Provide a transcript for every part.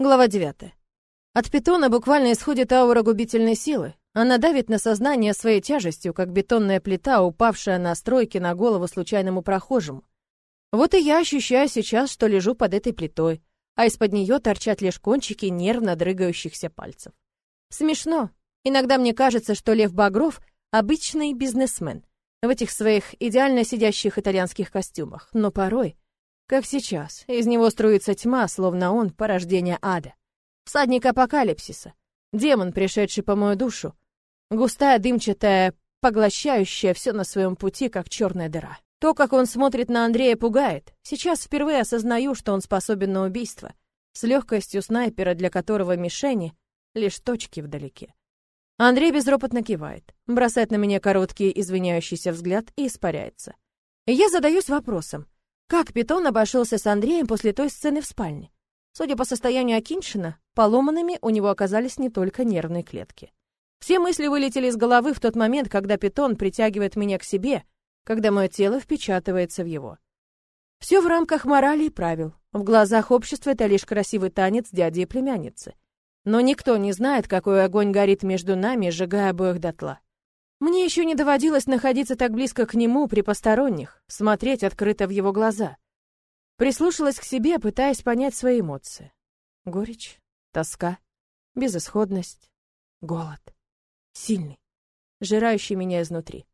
Глава 9. От питона буквально исходит аура губительной силы. Она давит на сознание своей тяжестью, как бетонная плита, упавшая на стройке на голову случайному прохожему. Вот и я ощущаю сейчас, что лежу под этой плитой, а из-под нее торчат лишь кончики нервно дрыгающихся пальцев. Смешно. Иногда мне кажется, что Лев Багров — обычный бизнесмен в этих своих идеально сидящих итальянских костюмах, но порой как сейчас. Из него струится тьма, словно он порождение ада. Всадник апокалипсиса. Демон, пришедший по мою душу. Густая, дымчатая, поглощающая все на своем пути, как черная дыра. То, как он смотрит на Андрея, пугает. Сейчас впервые осознаю, что он способен на убийство. С легкостью снайпера, для которого мишени — лишь точки вдалеке. Андрей безропотно кивает, бросает на меня короткий извиняющийся взгляд и испаряется. я задаюсь вопросом — как Питон обошелся с Андреем после той сцены в спальне? Судя по состоянию Акиншина, поломанными у него оказались не только нервные клетки. Все мысли вылетели из головы в тот момент, когда Питон притягивает меня к себе, когда мое тело впечатывается в его. Все в рамках морали и правил. В глазах общества это лишь красивый танец дяди и племянницы. Но никто не знает, какой огонь горит между нами, сжигая обоих дотла. Мне еще не доводилось находиться так близко к нему при посторонних, смотреть открыто в его глаза. Прислушалась к себе, пытаясь понять свои эмоции. Горечь, тоска, безысходность, голод. Сильный, жирающий меня изнутри.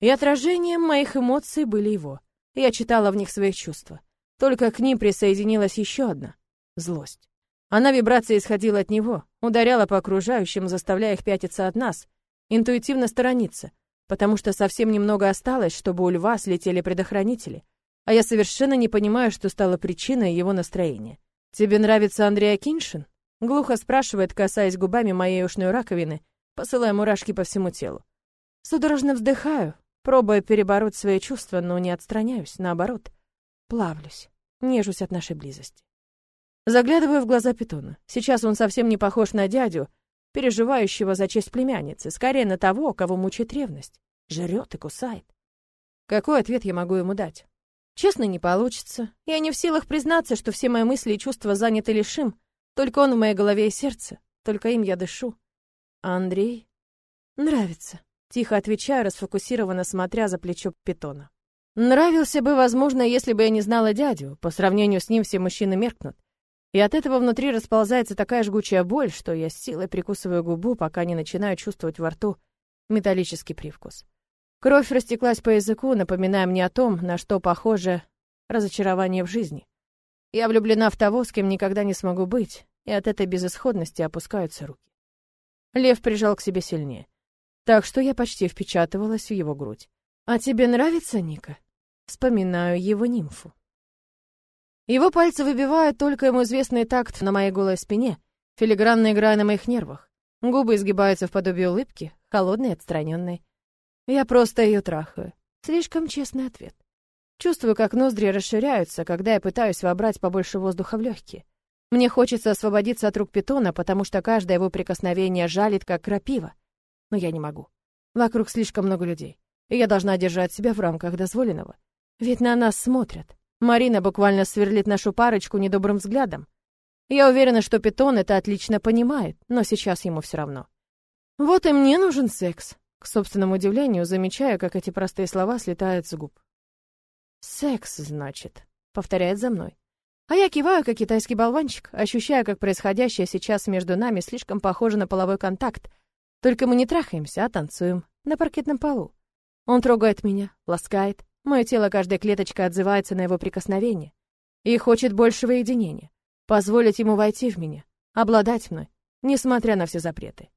И отражением моих эмоций были его. Я читала в них свои чувства. Только к ним присоединилась еще одна — злость. Она вибрация исходила от него, ударяла по окружающим, заставляя их пятиться от нас — интуитивно сторониться, потому что совсем немного осталось, чтобы у льва слетели предохранители, а я совершенно не понимаю, что стало причиной его настроения. «Тебе нравится Андрей Акиншин?» Глухо спрашивает, касаясь губами моей ушной раковины, посылая мурашки по всему телу. Судорожно вздыхаю, пробуя перебороть свои чувства, но не отстраняюсь, наоборот, плавлюсь, нежусь от нашей близости. Заглядываю в глаза питона. Сейчас он совсем не похож на дядю, переживающего за честь племянницы, скорее на того, кого мучает ревность, жрет и кусает. Какой ответ я могу ему дать? Честно, не получится. Я не в силах признаться, что все мои мысли и чувства заняты лишь им. Только он в моей голове и сердце. Только им я дышу. А Андрей? Нравится. Тихо отвечаю, расфокусированно смотря за плечо питона. Нравился бы, возможно, если бы я не знала дядю. По сравнению с ним все мужчины меркнут. И от этого внутри расползается такая жгучая боль, что я с силой прикусываю губу, пока не начинаю чувствовать во рту металлический привкус. Кровь растеклась по языку, напоминая мне о том, на что похоже разочарование в жизни. Я влюблена в того, с кем никогда не смогу быть, и от этой безысходности опускаются руки. Лев прижал к себе сильнее, так что я почти впечатывалась в его грудь. «А тебе нравится, Ника?» Вспоминаю его нимфу. Его пальцы выбивают только ему известный такт на моей голой спине, филигранно играя на моих нервах. Губы изгибаются в подобие улыбки, холодной, отстраненной. Я просто ее трахаю. Слишком честный ответ. Чувствую, как ноздри расширяются, когда я пытаюсь вобрать побольше воздуха в легкие. Мне хочется освободиться от рук питона, потому что каждое его прикосновение жалит, как крапива. Но я не могу. Вокруг слишком много людей, и я должна держать себя в рамках дозволенного. Ведь на нас смотрят. Марина буквально сверлит нашу парочку недобрым взглядом. Я уверена, что Питон это отлично понимает, но сейчас ему все равно. Вот и мне нужен секс. К собственному удивлению, замечаю, как эти простые слова слетают с губ. «Секс, значит», — повторяет за мной. А я киваю, как китайский болванчик, ощущая, как происходящее сейчас между нами слишком похоже на половой контакт. Только мы не трахаемся, а танцуем на паркетном полу. Он трогает меня, ласкает, Мое тело каждой клеточкой отзывается на его прикосновение и хочет большего единения, позволить ему войти в меня, обладать мной, несмотря на все запреты.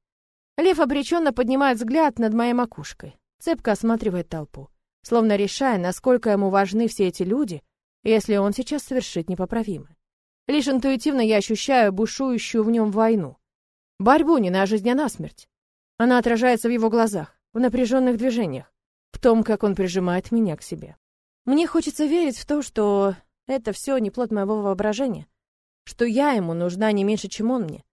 Лев обреченно поднимает взгляд над моей макушкой, цепко осматривает толпу, словно решая, насколько ему важны все эти люди, если он сейчас совершит непоправимое. Лишь интуитивно я ощущаю бушующую в нем войну. Борьбу не на жизнь, а на смерть. Она отражается в его глазах, в напряженных движениях, в том, как он прижимает меня к себе. Мне хочется верить в то, что это все не плод моего воображения, что я ему нужна не меньше, чем он мне.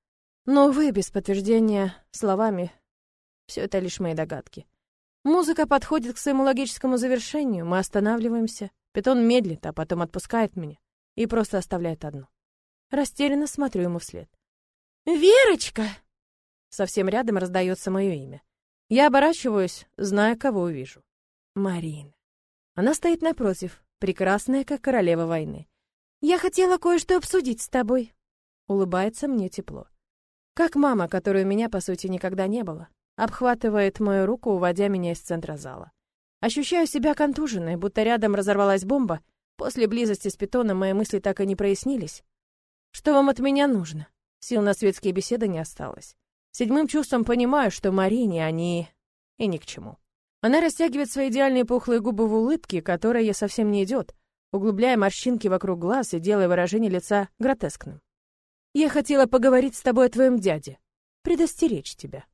Но вы без подтверждения словами все это лишь мои догадки. Музыка подходит к своему логическому завершению, мы останавливаемся. Питон медлит, а потом отпускает меня и просто оставляет одну. Растерянно смотрю ему вслед. «Верочка!» Совсем рядом раздается мое имя. Я оборачиваюсь, зная, кого увижу. Марин. Она стоит напротив, прекрасная, как королева войны. «Я хотела кое-что обсудить с тобой». Улыбается мне тепло. Как мама, которой у меня, по сути, никогда не было. Обхватывает мою руку, уводя меня из центра зала. Ощущаю себя контуженной, будто рядом разорвалась бомба. После близости с питоном мои мысли так и не прояснились. Что вам от меня нужно? Сил на светские беседы не осталось. Седьмым чувством понимаю, что Марине они и ни к чему. Она растягивает свои идеальные пухлые губы в улыбке, которая ей совсем не идет, углубляя морщинки вокруг глаз и делая выражение лица гротескным. «Я хотела поговорить с тобой о твоем дяде, предостеречь тебя».